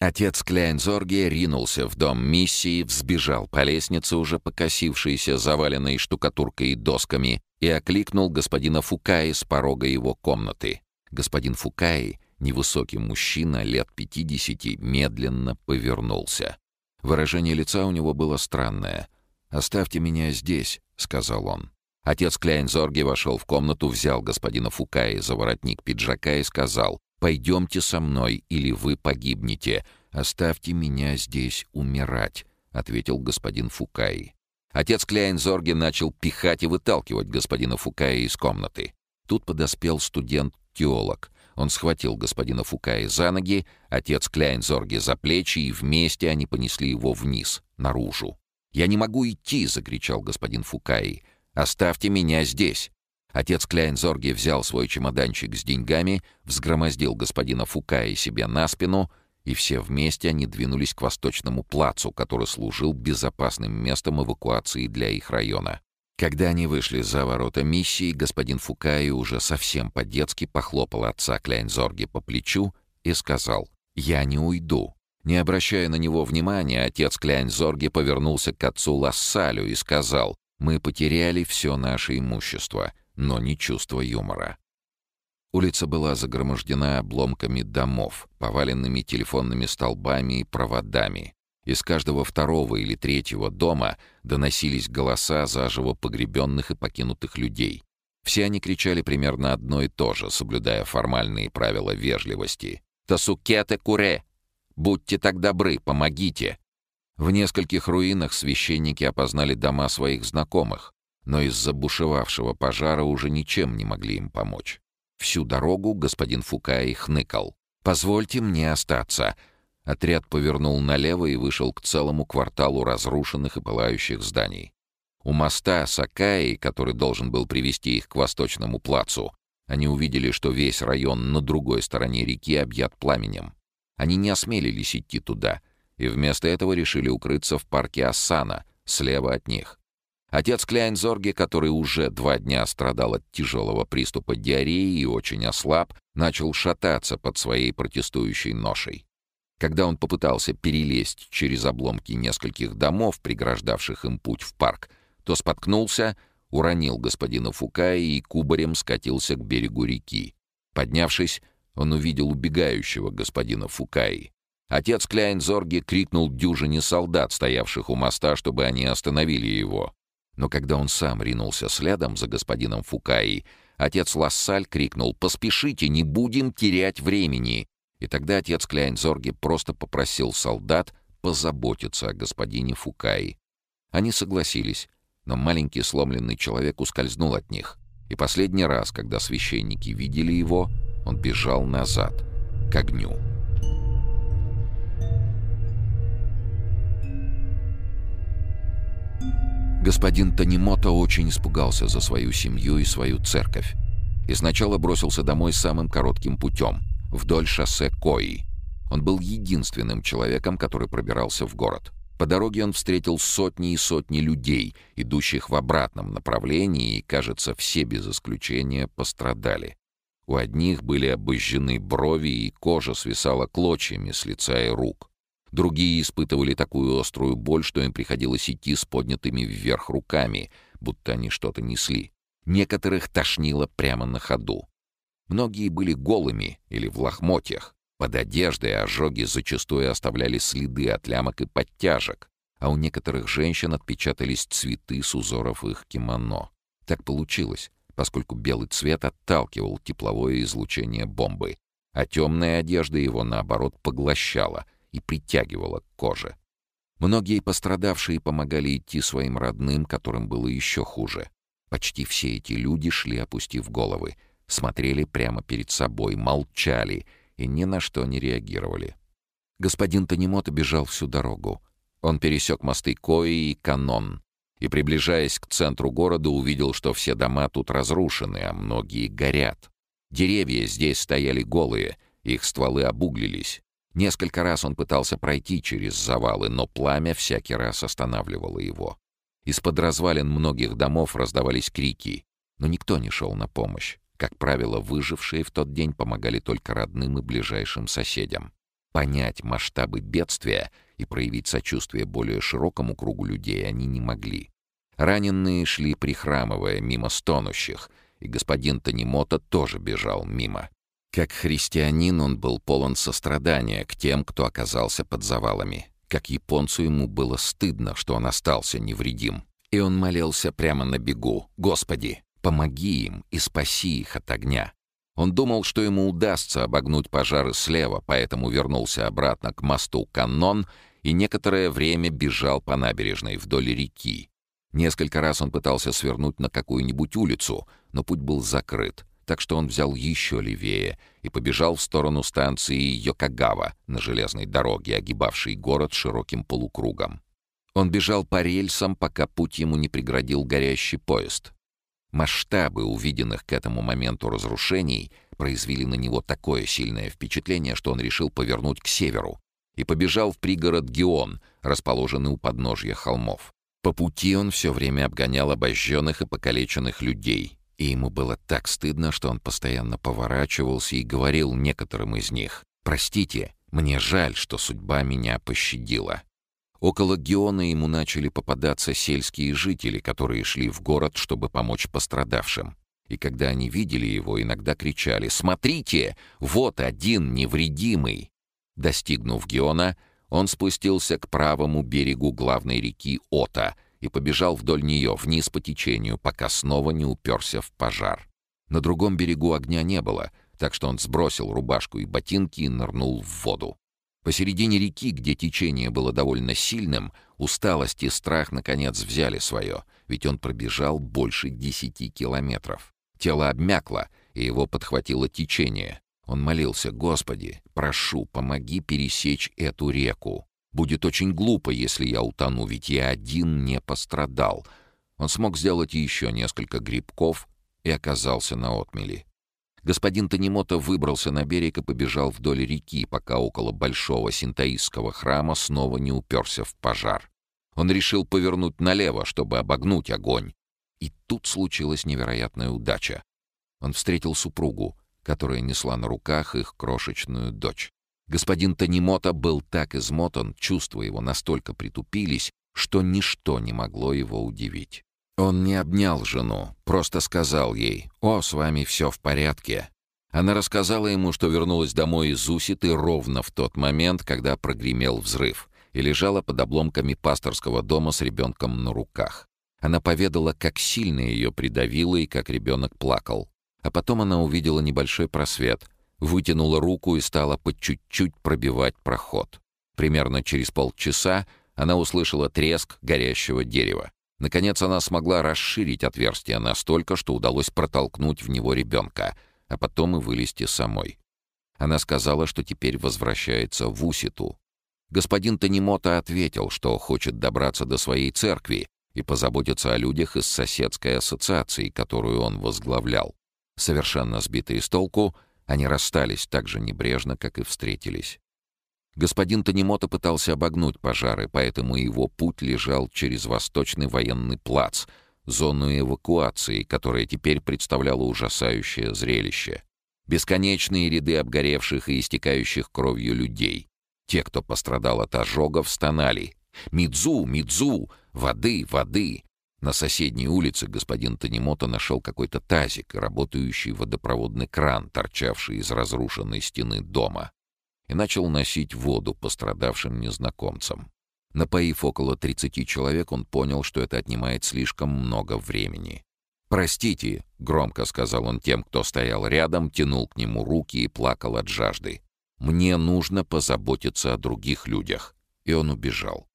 Отец Кляйнзорге ринулся в дом миссии, взбежал по лестнице, уже покосившейся, заваленной штукатуркой и досками, и окликнул господина Фукаи с порога его комнаты. Господин Фукаи, невысокий мужчина лет пятидесяти, медленно повернулся. Выражение лица у него было странное. «Оставьте меня здесь», — сказал он. Отец Кляйнзорги вошел в комнату, взял господина Фукаи за воротник пиджака и сказал «Пойдемте со мной, или вы погибнете. Оставьте меня здесь умирать», — ответил господин Фукаи. Отец Кляйнзорги начал пихать и выталкивать господина Фукаи из комнаты. Тут подоспел студент-теолог. Он схватил господина Фукаи за ноги, отец Кляйнзорги за плечи, и вместе они понесли его вниз, наружу. «Я не могу идти!» — закричал господин Фукаи. «Оставьте меня здесь!» Отец Кляйнзорги взял свой чемоданчик с деньгами, взгромоздил господина Фукаи себе на спину, и все вместе они двинулись к восточному плацу, который служил безопасным местом эвакуации для их района. Когда они вышли за ворота миссии, господин Фукаи уже совсем по-детски похлопал отца Кляйнзорги по плечу и сказал «Я не уйду». Не обращая на него внимания, отец Кляйнзорги повернулся к отцу Лассалю и сказал мы потеряли все наше имущество, но не чувство юмора. Улица была загромождена обломками домов, поваленными телефонными столбами и проводами. Из каждого второго или третьего дома доносились голоса заживо погребенных и покинутых людей. Все они кричали примерно одно и то же, соблюдая формальные правила вежливости. «Тасукете куре! Будьте так добры, помогите! В нескольких руинах священники опознали дома своих знакомых, но из-за бушевавшего пожара уже ничем не могли им помочь. Всю дорогу господин Фукаи хныкал. «Позвольте мне остаться!» Отряд повернул налево и вышел к целому кварталу разрушенных и пылающих зданий. У моста Сакаи, который должен был привести их к восточному плацу, они увидели, что весь район на другой стороне реки объят пламенем. Они не осмелились идти туда — и вместо этого решили укрыться в парке Ассана, слева от них. Отец Кляйнзорги, который уже два дня страдал от тяжелого приступа диареи и очень ослаб, начал шататься под своей протестующей ношей. Когда он попытался перелезть через обломки нескольких домов, преграждавших им путь в парк, то споткнулся, уронил господина Фукая и кубарем скатился к берегу реки. Поднявшись, он увидел убегающего господина Фукаи. Отец Кляйнзорги крикнул дюжине солдат, стоявших у моста, чтобы они остановили его. Но когда он сам ринулся следом за господином Фукаи, отец Лассаль крикнул «Поспешите, не будем терять времени!» И тогда отец Кляйнзорги просто попросил солдат позаботиться о господине Фукаи. Они согласились, но маленький сломленный человек ускользнул от них. И последний раз, когда священники видели его, он бежал назад, к огню. Господин Танимото очень испугался за свою семью и свою церковь. И сначала бросился домой самым коротким путем, вдоль шоссе Кои. Он был единственным человеком, который пробирался в город. По дороге он встретил сотни и сотни людей, идущих в обратном направлении, и, кажется, все без исключения пострадали. У одних были обожжены брови, и кожа свисала клочьями с лица и рук. Другие испытывали такую острую боль, что им приходилось идти с поднятыми вверх руками, будто они что-то несли. Некоторых тошнило прямо на ходу. Многие были голыми или в лохмотьях. Под одеждой ожоги зачастую оставляли следы от лямок и подтяжек, а у некоторых женщин отпечатались цветы с узоров их кимоно. Так получилось, поскольку белый цвет отталкивал тепловое излучение бомбы, а темная одежда его, наоборот, поглощала — и притягивала к коже. Многие пострадавшие помогали идти своим родным, которым было еще хуже. Почти все эти люди шли, опустив головы, смотрели прямо перед собой, молчали и ни на что не реагировали. Господин Танимото бежал всю дорогу. Он пересек мосты Кои и Канон и, приближаясь к центру города, увидел, что все дома тут разрушены, а многие горят. Деревья здесь стояли голые, их стволы обуглились. Несколько раз он пытался пройти через завалы, но пламя всякий раз останавливало его. Из-под развалин многих домов раздавались крики, но никто не шел на помощь. Как правило, выжившие в тот день помогали только родным и ближайшим соседям. Понять масштабы бедствия и проявить сочувствие более широкому кругу людей они не могли. Раненые шли прихрамывая мимо стонущих, и господин Танимото тоже бежал мимо. Как христианин он был полон сострадания к тем, кто оказался под завалами. Как японцу ему было стыдно, что он остался невредим. И он молился прямо на бегу. «Господи, помоги им и спаси их от огня». Он думал, что ему удастся обогнуть пожары слева, поэтому вернулся обратно к мосту Каннон и некоторое время бежал по набережной вдоль реки. Несколько раз он пытался свернуть на какую-нибудь улицу, но путь был закрыт, так что он взял еще левее и побежал в сторону станции Йокогава на железной дороге, огибавшей город широким полукругом. Он бежал по рельсам, пока путь ему не преградил горящий поезд. Масштабы увиденных к этому моменту разрушений произвели на него такое сильное впечатление, что он решил повернуть к северу и побежал в пригород Геон, расположенный у подножья холмов. По пути он все время обгонял обожженных и покалеченных людей, и ему было так стыдно, что он постоянно поворачивался и говорил некоторым из них «Простите, мне жаль, что судьба меня пощадила». Около Геона ему начали попадаться сельские жители, которые шли в город, чтобы помочь пострадавшим. И когда они видели его, иногда кричали «Смотрите! Вот один невредимый!» Достигнув Геона, он спустился к правому берегу главной реки Ота и побежал вдоль нее, вниз по течению, пока снова не уперся в пожар. На другом берегу огня не было, так что он сбросил рубашку и ботинки и нырнул в воду. Посередине реки, где течение было довольно сильным, усталость и страх наконец взяли свое, ведь он пробежал больше десяти километров. Тело обмякло, и его подхватило течение. Он молился, «Господи, прошу, помоги пересечь эту реку. Будет очень глупо, если я утону, ведь я один не пострадал». Он смог сделать еще несколько грибков и оказался на отмели. Господин Танимото выбрался на берег и побежал вдоль реки, пока около большого синтаистского храма снова не уперся в пожар. Он решил повернуть налево, чтобы обогнуть огонь. И тут случилась невероятная удача. Он встретил супругу, которая несла на руках их крошечную дочь. Господин Танимото был так измотан, чувства его настолько притупились, что ничто не могло его удивить. Он не обнял жену, просто сказал ей «О, с вами все в порядке». Она рассказала ему, что вернулась домой из Уситы ровно в тот момент, когда прогремел взрыв, и лежала под обломками пасторского дома с ребенком на руках. Она поведала, как сильно ее придавило и как ребенок плакал. А потом она увидела небольшой просвет, вытянула руку и стала по чуть-чуть пробивать проход. Примерно через полчаса она услышала треск горящего дерева. Наконец она смогла расширить отверстие настолько, что удалось протолкнуть в него ребенка, а потом и вылезти самой. Она сказала, что теперь возвращается в Уситу. Господин Танимото ответил, что хочет добраться до своей церкви и позаботиться о людях из соседской ассоциации, которую он возглавлял. Совершенно сбитые с толку, они расстались так же небрежно, как и встретились. Господин Танимото пытался обогнуть пожары, поэтому его путь лежал через Восточный военный плац, зону эвакуации, которая теперь представляла ужасающее зрелище. Бесконечные ряды обгоревших и истекающих кровью людей. Те, кто пострадал от ожогов, стонали. «Мидзу! Мидзу! Воды! Воды!» На соседней улице господин Танимото нашел какой-то тазик работающий водопроводный кран, торчавший из разрушенной стены дома и начал носить воду пострадавшим незнакомцам. Напоив около 30 человек, он понял, что это отнимает слишком много времени. «Простите», — громко сказал он тем, кто стоял рядом, тянул к нему руки и плакал от жажды. «Мне нужно позаботиться о других людях». И он убежал.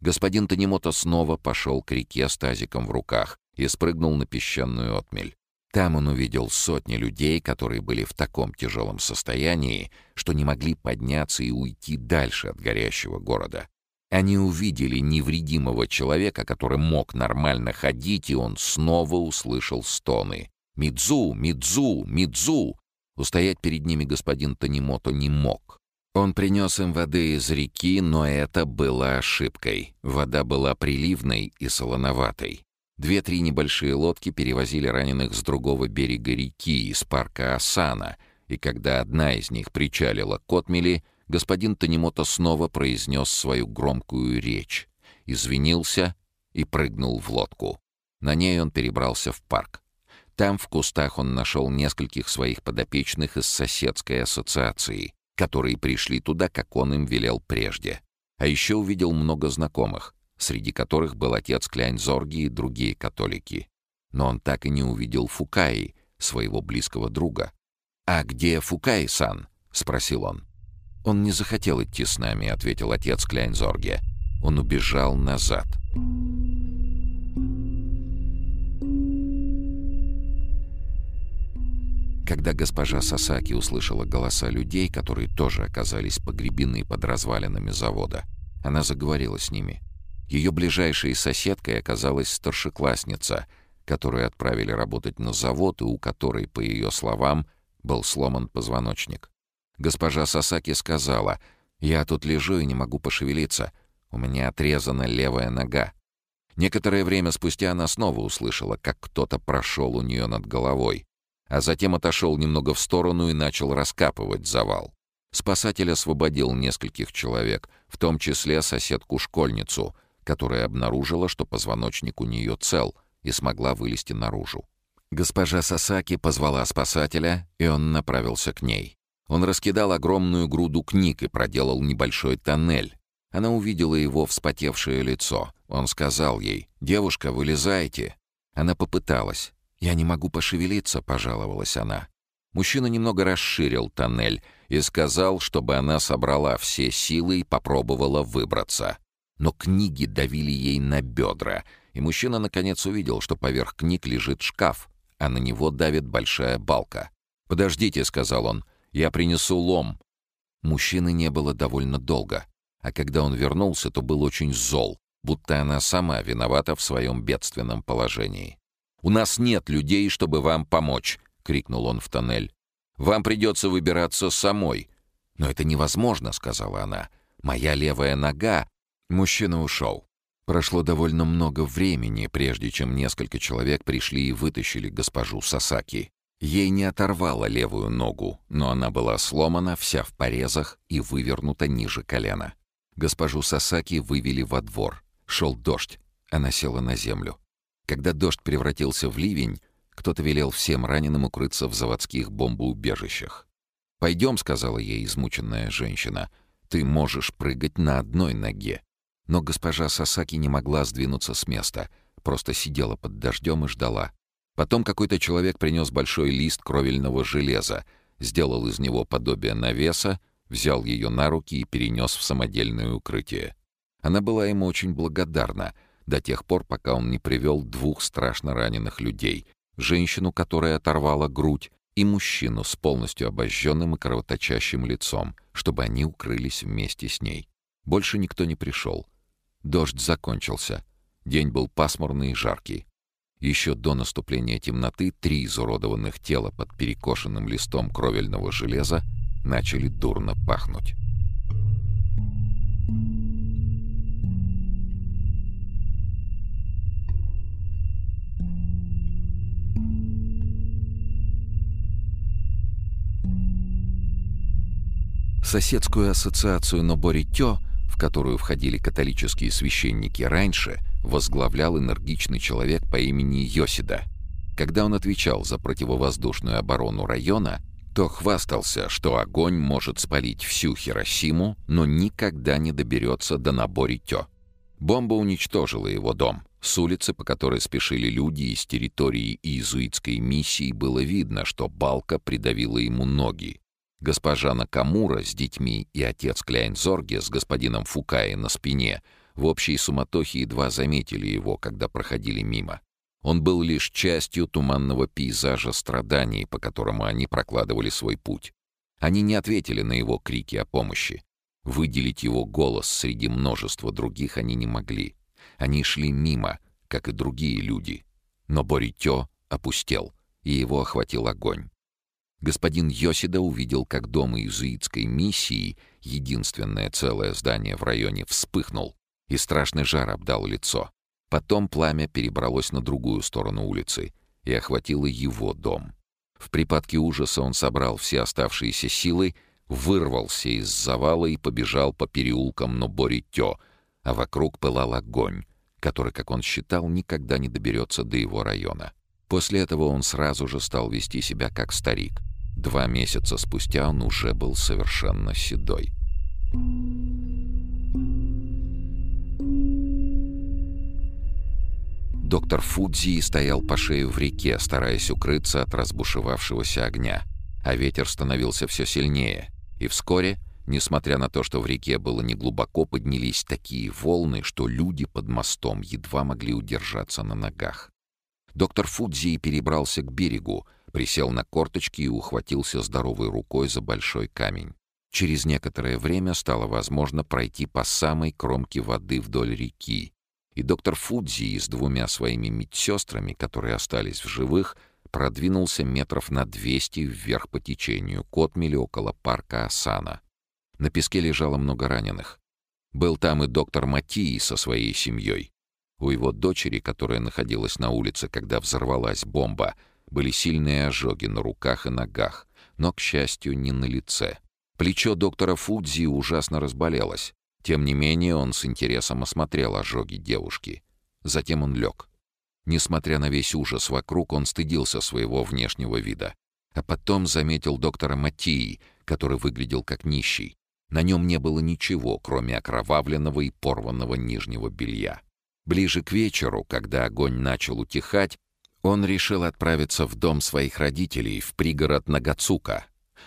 Господин Танимото снова пошел к реке с тазиком в руках и спрыгнул на песчаную отмель. Там он увидел сотни людей, которые были в таком тяжелом состоянии, что не могли подняться и уйти дальше от горящего города. Они увидели невредимого человека, который мог нормально ходить, и он снова услышал стоны. «Мидзу! Мидзу! Мидзу!» Устоять перед ними господин Танимото не мог. Он принес им воды из реки, но это было ошибкой. Вода была приливной и солоноватой. Две-три небольшие лодки перевозили раненых с другого берега реки, из парка Асана, и когда одна из них причалила к отмели, господин Танимото снова произнес свою громкую речь, извинился и прыгнул в лодку. На ней он перебрался в парк. Там в кустах он нашел нескольких своих подопечных из соседской ассоциации, которые пришли туда, как он им велел прежде. А еще увидел много знакомых, среди которых был отец Кляйнзорги и другие католики. Но он так и не увидел Фукаи, своего близкого друга. «А где Фукаи-сан?» — спросил он. «Он не захотел идти с нами», — ответил отец Кляйнзорге. Он убежал назад. Когда госпожа Сасаки услышала голоса людей, которые тоже оказались погребены под развалинами завода, она заговорила с ними. Ее ближайшей соседкой оказалась старшеклассница, которую отправили работать на завод и у которой, по ее словам, был сломан позвоночник. Госпожа Сасаки сказала, «Я тут лежу и не могу пошевелиться. У меня отрезана левая нога». Некоторое время спустя она снова услышала, как кто-то прошел у нее над головой, а затем отошел немного в сторону и начал раскапывать завал. Спасатель освободил нескольких человек, в том числе соседку-школьницу, которая обнаружила, что позвоночник у нее цел и смогла вылезти наружу. Госпожа Сасаки позвала спасателя, и он направился к ней. Он раскидал огромную груду книг и проделал небольшой тоннель. Она увидела его вспотевшее лицо. Он сказал ей «Девушка, вылезайте». Она попыталась. «Я не могу пошевелиться», — пожаловалась она. Мужчина немного расширил тоннель и сказал, чтобы она собрала все силы и попробовала выбраться. Но книги давили ей на бедра, и мужчина наконец увидел, что поверх книг лежит шкаф, а на него давит большая балка. «Подождите», — сказал он, — «я принесу лом». Мужчины не было довольно долго, а когда он вернулся, то был очень зол, будто она сама виновата в своем бедственном положении. «У нас нет людей, чтобы вам помочь», — крикнул он в тоннель. «Вам придется выбираться самой». «Но это невозможно», — сказала она. «Моя левая нога...» Мужчина ушел. Прошло довольно много времени, прежде чем несколько человек пришли и вытащили госпожу Сасаки. Ей не оторвало левую ногу, но она была сломана, вся в порезах и вывернута ниже колена. Госпожу Сасаки вывели во двор. Шел дождь. Она села на землю. Когда дождь превратился в ливень, кто-то велел всем раненым укрыться в заводских бомбоубежищах. «Пойдем», — сказала ей измученная женщина, — «ты можешь прыгать на одной ноге». Но госпожа Сасаки не могла сдвинуться с места, просто сидела под дождем и ждала. Потом какой-то человек принес большой лист кровельного железа, сделал из него подобие навеса, взял ее на руки и перенес в самодельное укрытие. Она была ему очень благодарна до тех пор, пока он не привел двух страшно раненых людей, женщину, которая оторвала грудь, и мужчину с полностью обожженным и кровоточащим лицом, чтобы они укрылись вместе с ней. Больше никто не пришел. Дождь закончился. День был пасмурный и жаркий. Еще до наступления темноты три изуродованных тела под перекошенным листом кровельного железа начали дурно пахнуть. Соседскую ассоциацию Ноборитё в которую входили католические священники раньше, возглавлял энергичный человек по имени Йосида. Когда он отвечал за противовоздушную оборону района, то хвастался, что огонь может спалить всю Хиросиму, но никогда не доберется до Наборитё. Бомба уничтожила его дом. С улицы, по которой спешили люди из территории иезуитской миссии, было видно, что балка придавила ему ноги, Госпожа Накамура с детьми и отец Кляйнзорге с господином Фукаи на спине в общей суматохе едва заметили его, когда проходили мимо. Он был лишь частью туманного пейзажа страданий, по которому они прокладывали свой путь. Они не ответили на его крики о помощи. Выделить его голос среди множества других они не могли. Они шли мимо, как и другие люди. Но Боритё опустел, и его охватил огонь господин Йосида увидел, как дом иезуитской миссии, единственное целое здание в районе, вспыхнул, и страшный жар обдал лицо. Потом пламя перебралось на другую сторону улицы и охватило его дом. В припадке ужаса он собрал все оставшиеся силы, вырвался из завала и побежал по переулкам Нобори-Тё, а вокруг пылал огонь, который, как он считал, никогда не доберется до его района. После этого он сразу же стал вести себя как старик — Два месяца спустя он уже был совершенно седой. Доктор Фудзи стоял по шею в реке, стараясь укрыться от разбушевавшегося огня. А ветер становился все сильнее. И вскоре, несмотря на то, что в реке было неглубоко, поднялись такие волны, что люди под мостом едва могли удержаться на ногах. Доктор Фудзи перебрался к берегу, присел на корточки и ухватился здоровой рукой за большой камень. Через некоторое время стало возможно пройти по самой кромке воды вдоль реки, и доктор Фудзи с двумя своими медсестрами, которые остались в живых, продвинулся метров на 200 вверх по течению, к отмели около парка Асана. На песке лежало много раненых. Был там и доктор Матии со своей семьей. У его дочери, которая находилась на улице, когда взорвалась бомба, были сильные ожоги на руках и ногах, но, к счастью, не на лице. Плечо доктора Фудзи ужасно разболелось. Тем не менее, он с интересом осмотрел ожоги девушки. Затем он лег. Несмотря на весь ужас вокруг, он стыдился своего внешнего вида. А потом заметил доктора Матии, который выглядел как нищий. На нем не было ничего, кроме окровавленного и порванного нижнего белья. Ближе к вечеру, когда огонь начал утихать, он решил отправиться в дом своих родителей в пригород Нагацука.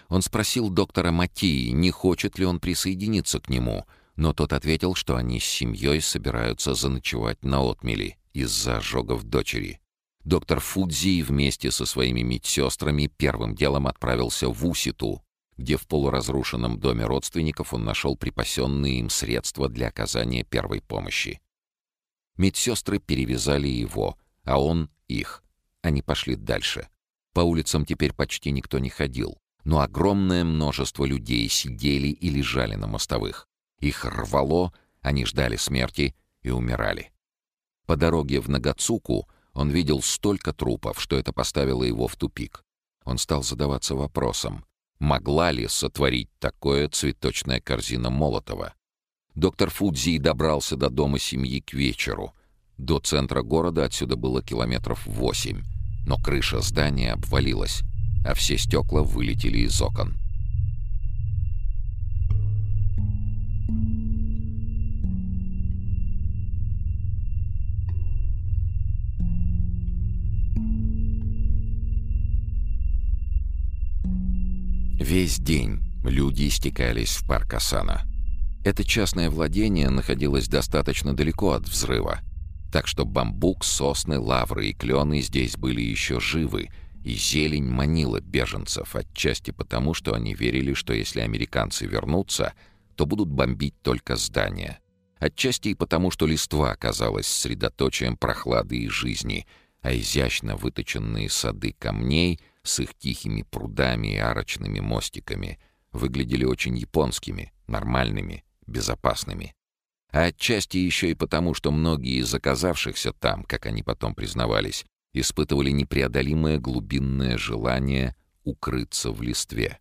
Он спросил доктора Матии, не хочет ли он присоединиться к нему, но тот ответил, что они с семьей собираются заночевать на отмели из-за ожогов дочери. Доктор Фудзи вместе со своими медсестрами первым делом отправился в Уситу, где в полуразрушенном доме родственников он нашел припасенные им средства для оказания первой помощи. Медсестры перевязали его, а он — их. Они пошли дальше. По улицам теперь почти никто не ходил, но огромное множество людей сидели и лежали на мостовых. Их рвало, они ждали смерти и умирали. По дороге в Нагацуку он видел столько трупов, что это поставило его в тупик. Он стал задаваться вопросом, могла ли сотворить такое цветочная корзина Молотова. Доктор Фудзи добрался до дома семьи к вечеру. До центра города отсюда было километров восемь, но крыша здания обвалилась, а все стекла вылетели из окон. Весь день люди стекались в парк Асана. Это частное владение находилось достаточно далеко от взрыва, так что бамбук, сосны, лавры и клены здесь были еще живы, и зелень манила беженцев, отчасти потому, что они верили, что если американцы вернутся, то будут бомбить только здания. Отчасти и потому, что листва оказалась средоточием прохлады и жизни, а изящно выточенные сады камней — с их тихими прудами и арочными мостиками выглядели очень японскими, нормальными, безопасными. А отчасти еще и потому, что многие из оказавшихся там, как они потом признавались, испытывали непреодолимое глубинное желание укрыться в листве.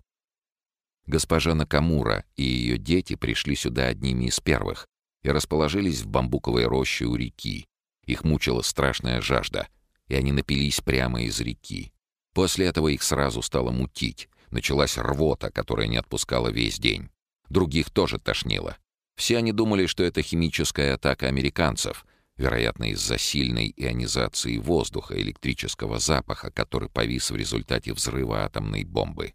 Госпожа Накамура и ее дети пришли сюда одними из первых и расположились в бамбуковой роще у реки. Их мучила страшная жажда, и они напились прямо из реки. После этого их сразу стало мутить. Началась рвота, которая не отпускала весь день. Других тоже тошнило. Все они думали, что это химическая атака американцев, вероятно, из-за сильной ионизации воздуха, электрического запаха, который повис в результате взрыва атомной бомбы.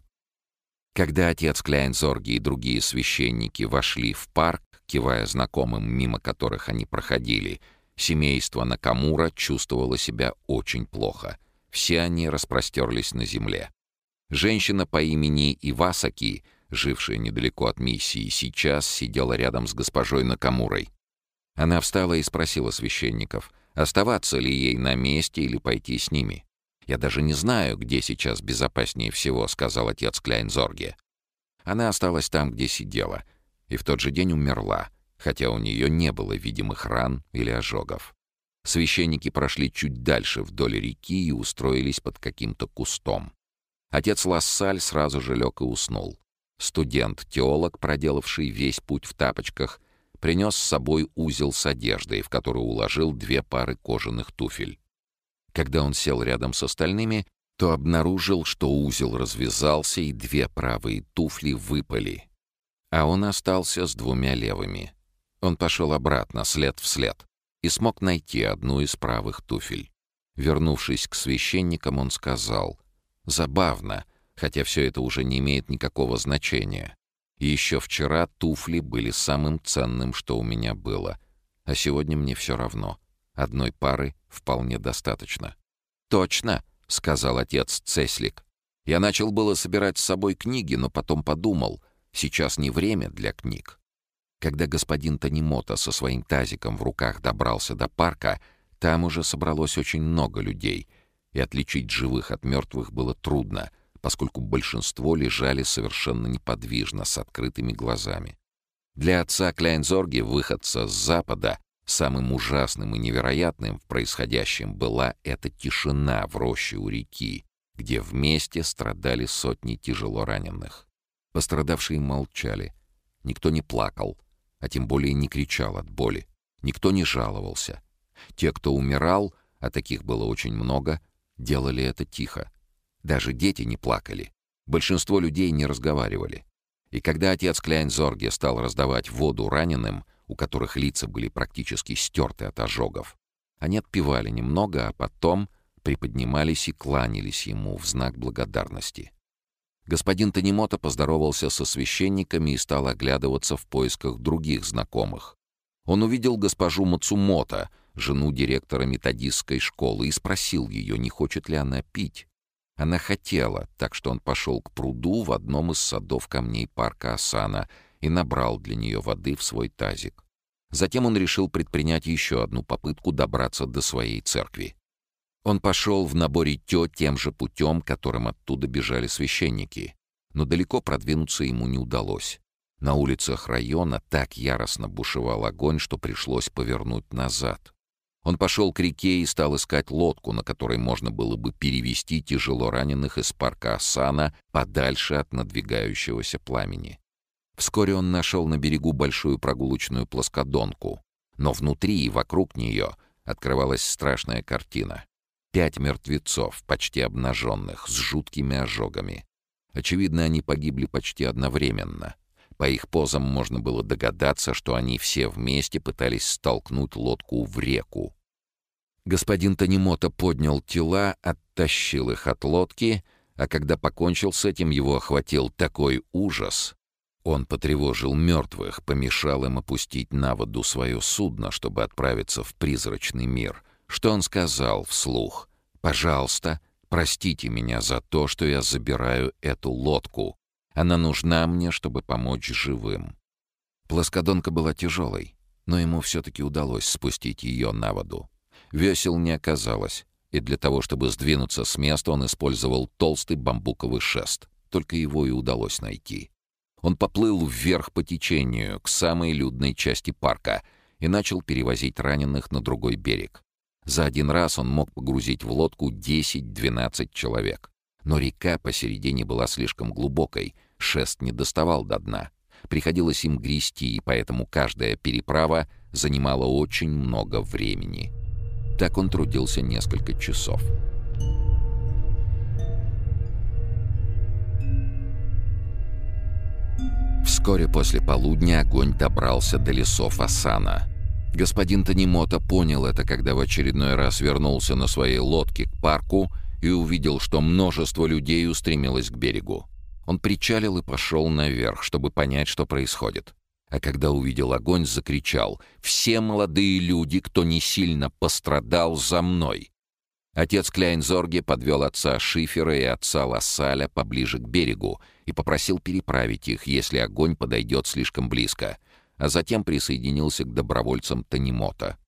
Когда отец Кляйнзорги и другие священники вошли в парк, кивая знакомым, мимо которых они проходили, семейство Накамура чувствовало себя очень плохо — все они распростерлись на земле. Женщина по имени Ивасаки, жившая недалеко от миссии, сейчас сидела рядом с госпожой Накамурой. Она встала и спросила священников, оставаться ли ей на месте или пойти с ними. «Я даже не знаю, где сейчас безопаснее всего», — сказал отец Кляйнзорге. Она осталась там, где сидела, и в тот же день умерла, хотя у нее не было видимых ран или ожогов. Священники прошли чуть дальше вдоль реки и устроились под каким-то кустом. Отец Лассаль сразу же лег и уснул. Студент-теолог, проделавший весь путь в тапочках, принес с собой узел с одеждой, в который уложил две пары кожаных туфель. Когда он сел рядом с остальными, то обнаружил, что узел развязался и две правые туфли выпали. А он остался с двумя левыми. Он пошел обратно, след в след. и смог найти одну из правых туфель. Вернувшись к священникам, он сказал, «Забавно, хотя все это уже не имеет никакого значения. Еще вчера туфли были самым ценным, что у меня было, а сегодня мне все равно. Одной пары вполне достаточно». «Точно», — сказал отец Цеслик. «Я начал было собирать с собой книги, но потом подумал, сейчас не время для книг». Когда господин Танимота со своим тазиком в руках добрался до парка, там уже собралось очень много людей, и отличить живых от мертвых было трудно, поскольку большинство лежали совершенно неподвижно, с открытыми глазами. Для отца Кляйнзорги, выходца с запада, самым ужасным и невероятным в происходящем была эта тишина в роще у реки, где вместе страдали сотни тяжело раненых. Пострадавшие молчали. Никто не плакал, а тем более не кричал от боли. Никто не жаловался. Те, кто умирал, а таких было очень много, делали это тихо. Даже дети не плакали. Большинство людей не разговаривали. И когда отец Кляйнзорге стал раздавать воду раненым, у которых лица были практически стерты от ожогов, они отпивали немного, а потом приподнимались и кланялись ему в знак благодарности. Господин Танимото поздоровался со священниками и стал оглядываться в поисках других знакомых. Он увидел госпожу Мацумото, жену директора методистской школы, и спросил ее, не хочет ли она пить. Она хотела, так что он пошел к пруду в одном из садов камней парка Асана и набрал для нее воды в свой тазик. Затем он решил предпринять еще одну попытку добраться до своей церкви. Он пошел в наборе тё тем же путем, которым оттуда бежали священники, но далеко продвинуться ему не удалось. На улицах района так яростно бушевал огонь, что пришлось повернуть назад. Он пошел к реке и стал искать лодку, на которой можно было бы перевести тяжело раненых из парка Асана подальше от надвигающегося пламени. Вскоре он нашел на берегу большую прогулочную плоскодонку, но внутри и вокруг нее открывалась страшная картина. Пять мертвецов, почти обнаженных, с жуткими ожогами. Очевидно, они погибли почти одновременно — по их позам можно было догадаться, что они все вместе пытались столкнуть лодку в реку. Господин Танимото поднял тела, оттащил их от лодки, а когда покончил с этим, его охватил такой ужас. Он потревожил мертвых, помешал им опустить на воду свое судно, чтобы отправиться в призрачный мир, что он сказал вслух «Пожалуйста, простите меня за то, что я забираю эту лодку. Она нужна мне, чтобы помочь живым. Плоскодонка была тяжелой, но ему все-таки удалось спустить ее на воду. Весел не оказалось, и для того, чтобы сдвинуться с места, он использовал толстый бамбуковый шест. Только его и удалось найти. Он поплыл вверх по течению, к самой людной части парка, и начал перевозить раненых на другой берег. За один раз он мог погрузить в лодку 10-12 человек. Но река посередине была слишком глубокой, шест не доставал до дна. Приходилось им грести, и поэтому каждая переправа занимала очень много времени. Так он трудился несколько часов. Вскоре после полудня огонь добрался до лесов Асана. Господин Танимото понял это, когда в очередной раз вернулся на своей лодке к парку и увидел, что множество людей устремилось к берегу. Он причалил и пошел наверх, чтобы понять, что происходит. А когда увидел огонь, закричал «Все молодые люди, кто не сильно пострадал, за мной!» Отец Кляйнзорге подвел отца Шифера и отца Лассаля поближе к берегу и попросил переправить их, если огонь подойдет слишком близко, а затем присоединился к добровольцам Танимота.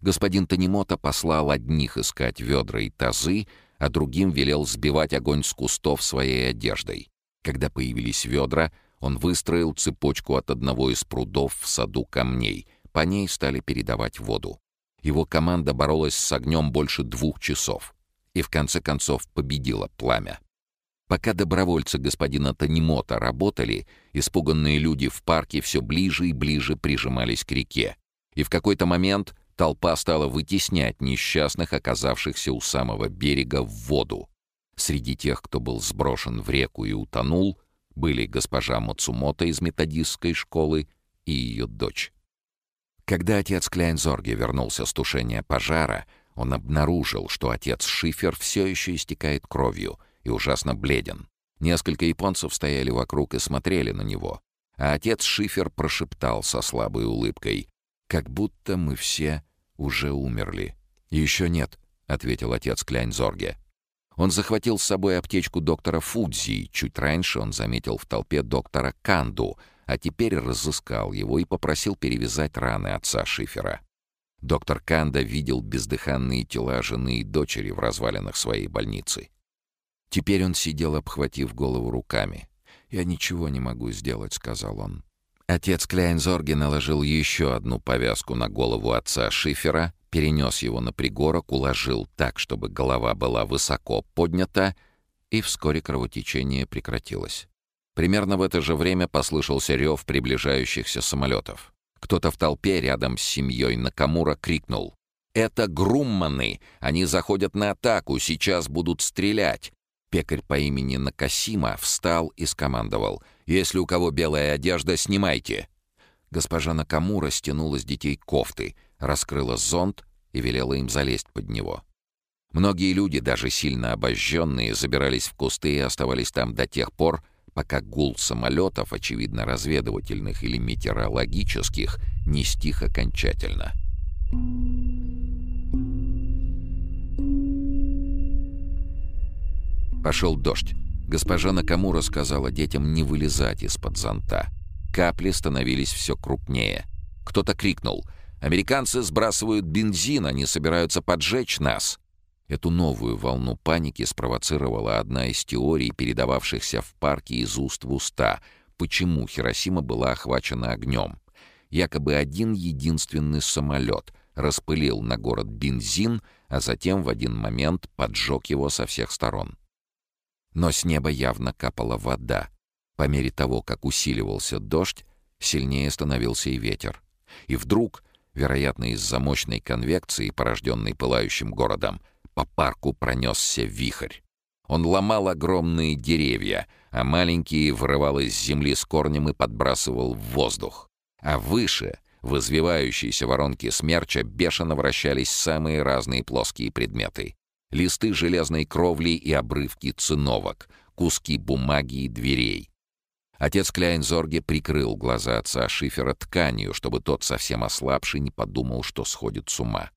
Господин Танимота послал одних искать ведра и тазы, а другим велел сбивать огонь с кустов своей одеждой. Когда появились ведра, он выстроил цепочку от одного из прудов в саду камней. По ней стали передавать воду. Его команда боролась с огнем больше двух часов. И в конце концов победила пламя. Пока добровольцы господина Танимота работали, испуганные люди в парке все ближе и ближе прижимались к реке. И в какой-то момент Толпа стала вытеснять несчастных, оказавшихся у самого берега, в воду. Среди тех, кто был сброшен в реку и утонул, были госпожа Мацумото из методистской школы и ее дочь. Когда отец Кляйнзорге вернулся с тушения пожара, он обнаружил, что отец Шифер все еще истекает кровью и ужасно бледен. Несколько японцев стояли вокруг и смотрели на него, а отец Шифер прошептал со слабой улыбкой, «Как будто мы все уже умерли». «Еще нет», — ответил отец Кляйнзорге. Он захватил с собой аптечку доктора Фудзи. Чуть раньше он заметил в толпе доктора Канду, а теперь разыскал его и попросил перевязать раны отца Шифера. Доктор Канда видел бездыханные тела жены и дочери в развалинах своей больницы. Теперь он сидел, обхватив голову руками. «Я ничего не могу сделать», — сказал он. Отец Кляйнзорги наложил еще одну повязку на голову отца Шифера, перенес его на пригорок, уложил так, чтобы голова была высоко поднята, и вскоре кровотечение прекратилось. Примерно в это же время послышался рев приближающихся самолетов. Кто-то в толпе рядом с семьей Накамура крикнул. «Это Грумманы! Они заходят на атаку, сейчас будут стрелять!» Пекарь по имени Накасима встал и скомандовал. «Если у кого белая одежда, снимайте!» Госпожа Накамура стянула с детей кофты, раскрыла зонт и велела им залезть под него. Многие люди, даже сильно обожженные, забирались в кусты и оставались там до тех пор, пока гул самолетов, очевидно разведывательных или метеорологических, не стих окончательно. Пошел дождь. Госпожа Накамура сказала детям не вылезать из-под зонта. Капли становились все крупнее. Кто-то крикнул «Американцы сбрасывают бензин, они собираются поджечь нас!» Эту новую волну паники спровоцировала одна из теорий, передававшихся в парке из уст в уста, почему Хиросима была охвачена огнем. Якобы один единственный самолет распылил на город бензин, а затем в один момент поджег его со всех сторон. Но с неба явно капала вода. По мере того, как усиливался дождь, сильнее становился и ветер. И вдруг, вероятно, из-за мощной конвекции, порожденной пылающим городом, по парку пронесся вихрь. Он ломал огромные деревья, а маленькие вырывал из земли с корнем и подбрасывал в воздух. А выше, в извивающейся воронке смерча, бешено вращались самые разные плоские предметы листы железной кровли и обрывки циновок, куски бумаги и дверей. Отец Кляйнзорге прикрыл глаза отца Шифера тканью, чтобы тот, совсем ослабший, не подумал, что сходит с ума.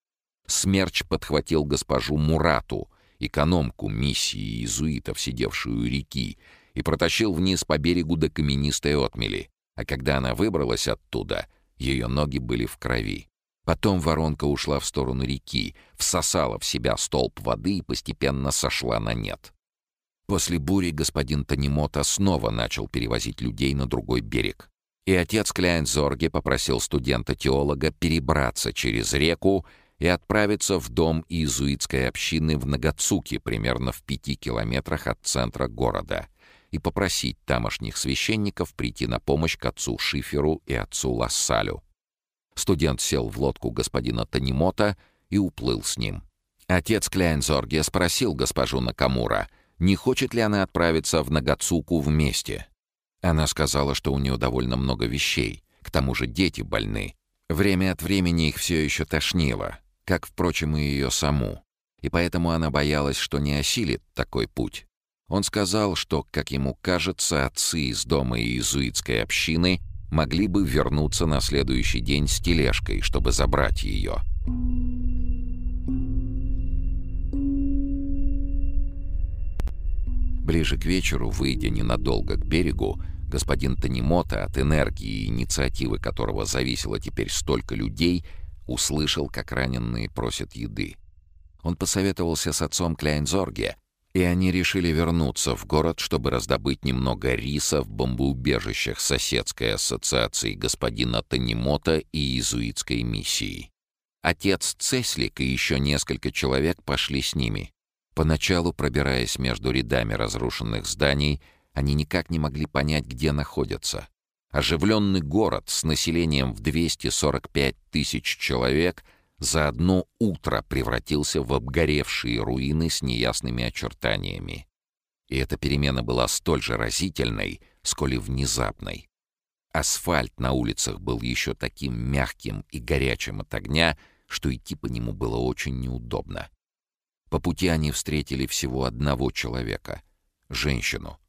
Смерч подхватил госпожу Мурату, экономку миссии иезуитов, сидевшую у реки, и протащил вниз по берегу до каменистой отмели, а когда она выбралась оттуда, ее ноги были в крови. Потом воронка ушла в сторону реки, всосала в себя столб воды и постепенно сошла на нет. После бури господин Танимота снова начал перевозить людей на другой берег. И отец Кляйнзорге попросил студента-теолога перебраться через реку и отправиться в дом иезуитской общины в Нагацуке, примерно в пяти километрах от центра города, и попросить тамошних священников прийти на помощь к отцу Шиферу и отцу Лассалю. Студент сел в лодку господина Танимота и уплыл с ним. Отец Кляйнзорге спросил госпожу Накамура, не хочет ли она отправиться в Нагацуку вместе. Она сказала, что у нее довольно много вещей, к тому же дети больны. Время от времени их все еще тошнило, как, впрочем, и ее саму. И поэтому она боялась, что не осилит такой путь. Он сказал, что, как ему кажется, отцы из дома иезуитской общины могли бы вернуться на следующий день с тележкой, чтобы забрать ее. Ближе к вечеру, выйдя ненадолго к берегу, господин Танимота, от энергии и инициативы которого зависело теперь столько людей, услышал, как раненые просят еды. Он посоветовался с отцом Кляйнзорге — и они решили вернуться в город, чтобы раздобыть немного риса в бомбоубежищах соседской ассоциации господина Танимота и иезуитской миссии. Отец Цеслик и еще несколько человек пошли с ними. Поначалу, пробираясь между рядами разрушенных зданий, они никак не могли понять, где находятся. Оживленный город с населением в 245 тысяч человек — за одно утро превратился в обгоревшие руины с неясными очертаниями. И эта перемена была столь же разительной, сколь и внезапной. Асфальт на улицах был еще таким мягким и горячим от огня, что идти по нему было очень неудобно. По пути они встретили всего одного человека — женщину,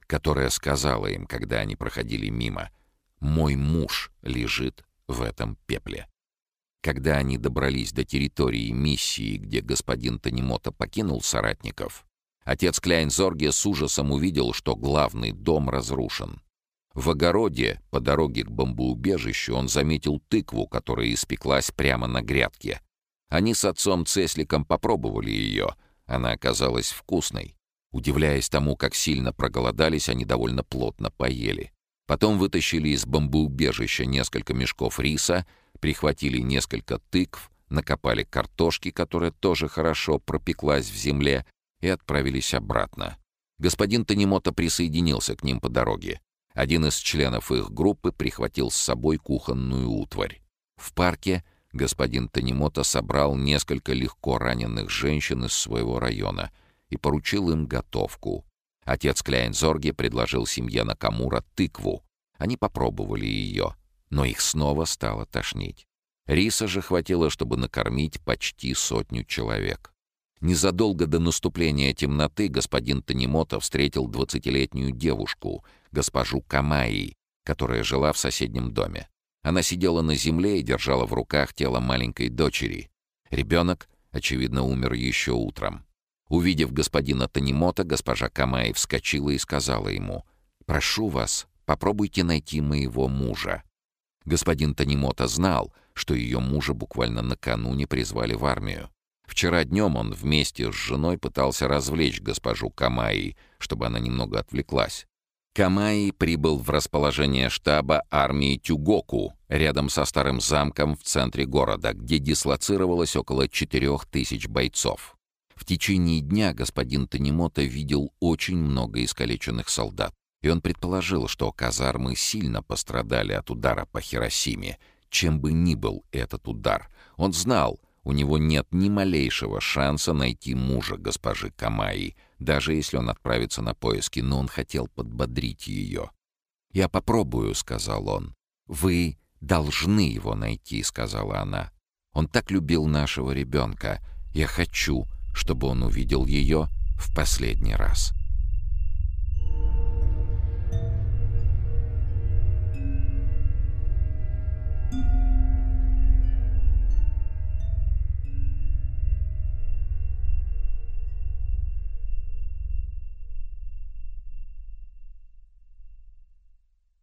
которая сказала им, когда они проходили мимо, «Мой муж лежит в этом пепле». Когда они добрались до территории миссии, где господин Танимото покинул соратников, отец Кляйнзорге с ужасом увидел, что главный дом разрушен. В огороде, по дороге к бомбоубежищу, он заметил тыкву, которая испеклась прямо на грядке. Они с отцом Цесликом попробовали ее. Она оказалась вкусной. Удивляясь тому, как сильно проголодались, они довольно плотно поели. Потом вытащили из бомбоубежища несколько мешков риса, прихватили несколько тыкв, накопали картошки, которая тоже хорошо пропеклась в земле, и отправились обратно. Господин Танимото присоединился к ним по дороге. Один из членов их группы прихватил с собой кухонную утварь. В парке господин Танимото собрал несколько легко раненых женщин из своего района и поручил им готовку. Отец Кляйнзорги предложил семье Накамура тыкву. Они попробовали ее, но их снова стало тошнить. Риса же хватило, чтобы накормить почти сотню человек. Незадолго до наступления темноты господин Танимото встретил двадцатилетнюю девушку, госпожу Камаи, которая жила в соседнем доме. Она сидела на земле и держала в руках тело маленькой дочери. Ребенок, очевидно, умер еще утром. Увидев господина Танимото, госпожа Камаи вскочила и сказала ему, «Прошу вас, попробуйте найти моего мужа». Господин Танимото знал, что ее мужа буквально накануне призвали в армию. Вчера днем он вместе с женой пытался развлечь госпожу Камаи, чтобы она немного отвлеклась. Камаи прибыл в расположение штаба армии Тюгоку, рядом со старым замком в центре города, где дислоцировалось около четырех тысяч бойцов. В течение дня господин Танимото видел очень много искалеченных солдат, и он предположил, что казармы сильно пострадали от удара по Хиросиме, чем бы ни был этот удар. Он знал, у него нет ни малейшего шанса найти мужа госпожи Камаи, даже если он отправится на поиски, но он хотел подбодрить ее. «Я попробую», — сказал он. «Вы должны его найти», — сказала она. «Он так любил нашего ребенка. Я хочу, чтобы он увидел ее в последний раз».